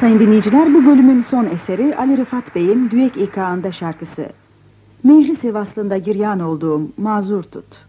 Sayın dinleyiciler bu bölümün son eseri Ali Rıfat Bey'in Düek İkağında şarkısı. Meclis Sivaslı'nda giryan olduğum mazur tut.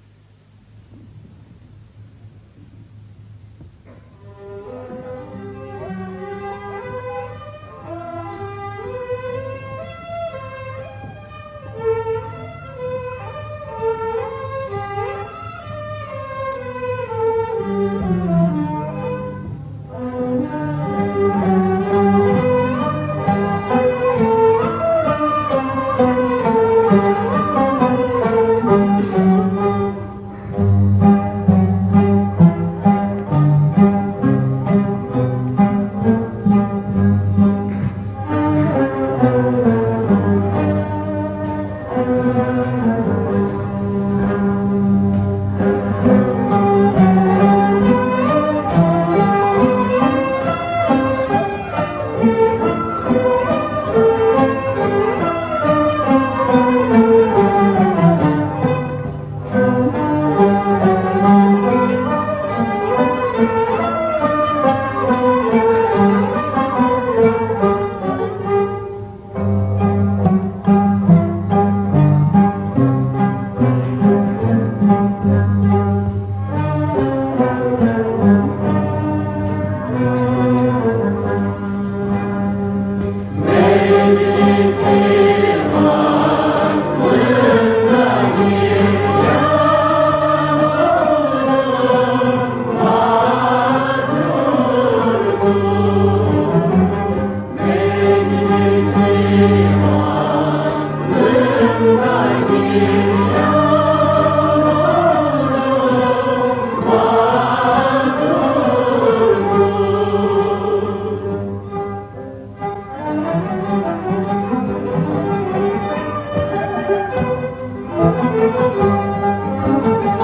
Música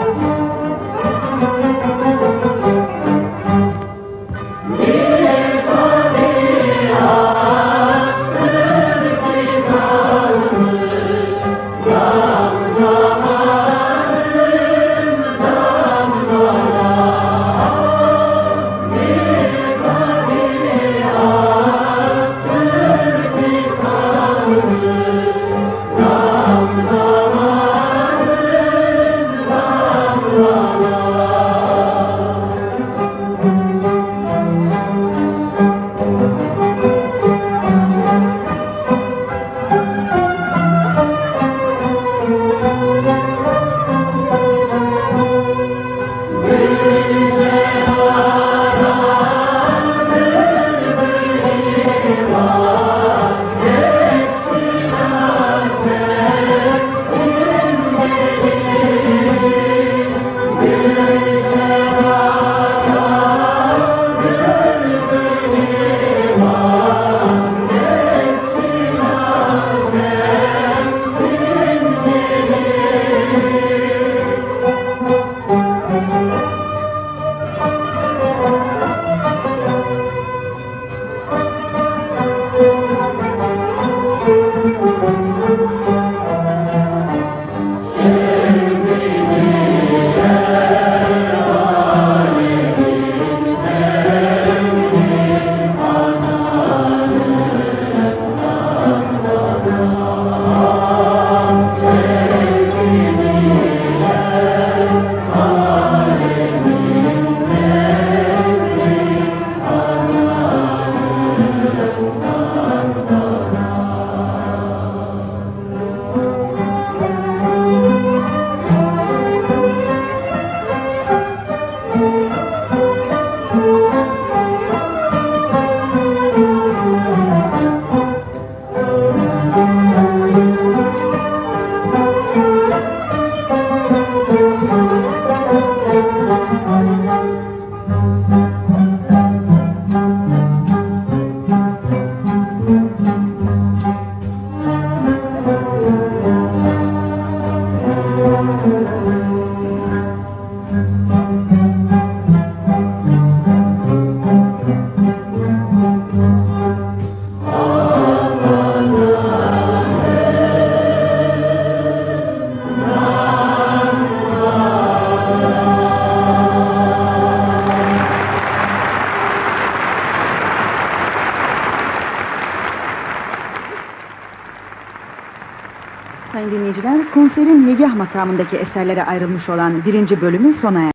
sayın dinleyiciler, konserin Yegah makamındaki eserlere ayrılmış olan birinci bölümü sona erdi.